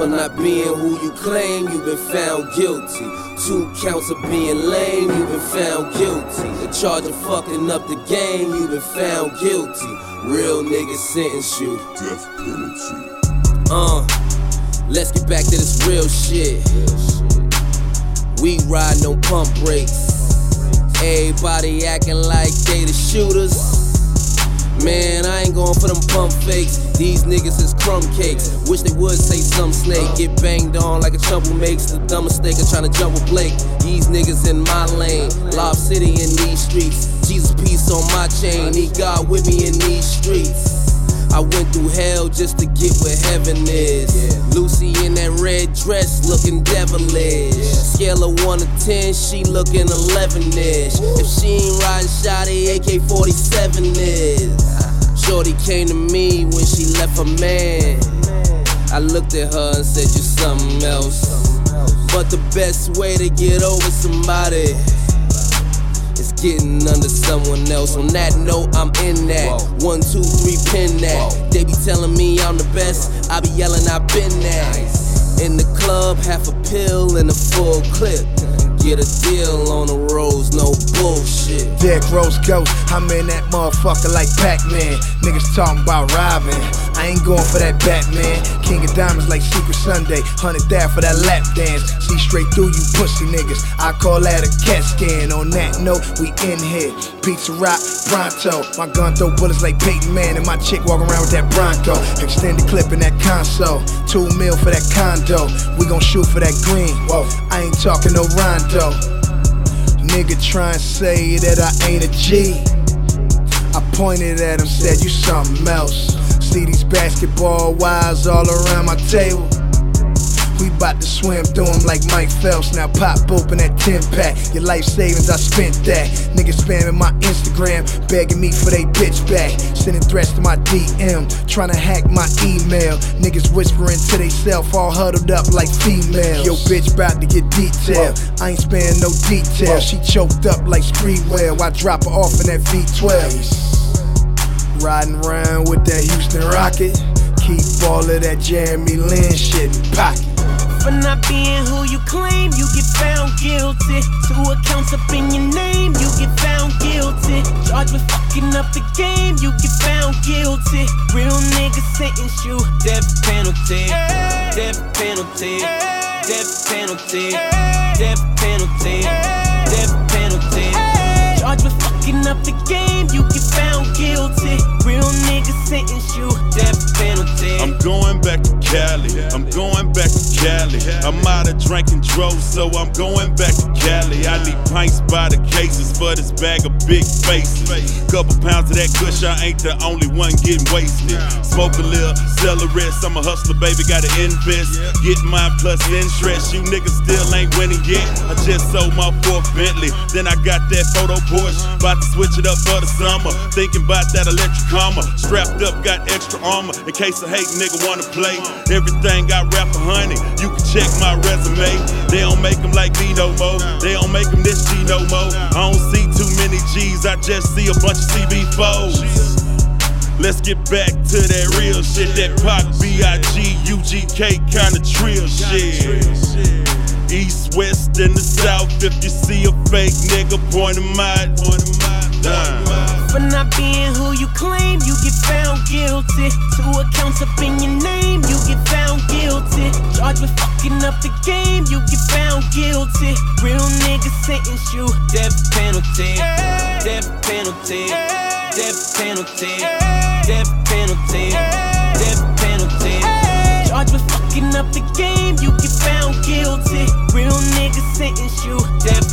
for not being who you claim. You've been found guilty. Two counts of being lame. You've been found guilty. The charge of fucking up the game. You've been found guilty. Real niggas sentence you. Death penalty. Uh, let's get back to this real shit. We riding on pump brakes. Everybody acting like they the shooters. Man, I ain't going for them pump fakes. These niggas is crumb cakes. Wish they would say some snake. Get banged on like a trouble makes the dumb mistake of trying to jump with Blake. These niggas in my lane. Lob City in these streets. Jesus peace on my chain. Need God with me in these streets. I went through hell just to get where heaven is. Lucy in that red dress looking devilish. Scale of 1 to 10, she looking 11 ish. If she ain't riding shoddy, AK 47 is. Shorty came to me when she left her man. I looked at her and said, You're something else. But the best way to get over somebody is getting under someone else. On that note, I'm in that. One, two, three, pin that. They be telling me I'm the best. I be yelling, I've been that. In the club, half a pill and a full clip. Get a deal on the roads, no bullshit. Deck Rose Ghost, I'm in that motherfucker like Pac-Man. Niggas talking about robbing. I ain't going for that Batman. King of Diamonds like Secret Sunday. Hundred thousand for that lap dance. See straight through you pussy niggas. I call that a CAT scan. On that note, we in here. Pizza Rock, Pronto. My gun throw bullets like Peyton Man. And my chick walk around with that Bronco. Extended clip in that console. Two mil for that condo. We gon' shoot for that green. Whoa, I ain't talking no Rondo. Nigga try and say that I ain't a G. I pointed at him, said you something else. See these basketball wives all around my table. We bout to swim through 'em like Mike Phelps. Now pop open that 10 pack. Your life savings, I spent that. Niggas spamming my Instagram, begging me for they bitch back. Sending threats to my DM, trying to hack my email. Niggas whispering to they self, all huddled up like females. Yo, bitch bout to get detailed. I ain't sparing no detail. She choked up like Sprewell. I drop her off in that V12. Riding around with that Houston Rocket. Keep all of that Jeremy Lin shit in pocket. For not being who you claim, you get found guilty. Two accounts up in your name, you get found guilty. Charged with fucking up the game, you get found guilty. Real niggas sentence you death penalty, death penalty, death penalty, death penalty, death penalty. Charged with fucking up the game, Cali. I'm going back to Cali. I'm out of drinking droves, so I'm going back to Cali. I need pints by the cases for this bag of big faces. Couple pounds of that kush, I ain't the only one getting wasted. Smoke a little, sell a rest. I'm a hustler, baby, gotta invest. Get mine plus interest. You niggas still ain't winning yet. I just sold my fourth Bentley. Then I got that photo Porsche. About to switch it up for the summer. Thinking about that electric karma. Strapped up, got extra armor in case a hate nigga wanna play. Everything got rap for honey. You can check my resume. They don't make them like me no more. They don't make them this G no more. I don't see too many G's. I just see a bunch of CB4s. Let's get back to that real shit, that Pac, B-I-G, UGK kind of trill shit. East, west, and the south. If you see a fake nigga, point him out. Nah. For not being who you claim, you get found guilty. Two accounts up in your name, you get found guilty. Charged with fucking up the game, you get found guilty. Real niggas sentence you death penalty, death penalty, death penalty, death penalty, death penalty. Charged with fucking up the game, you get found guilty. Real niggas sentence you death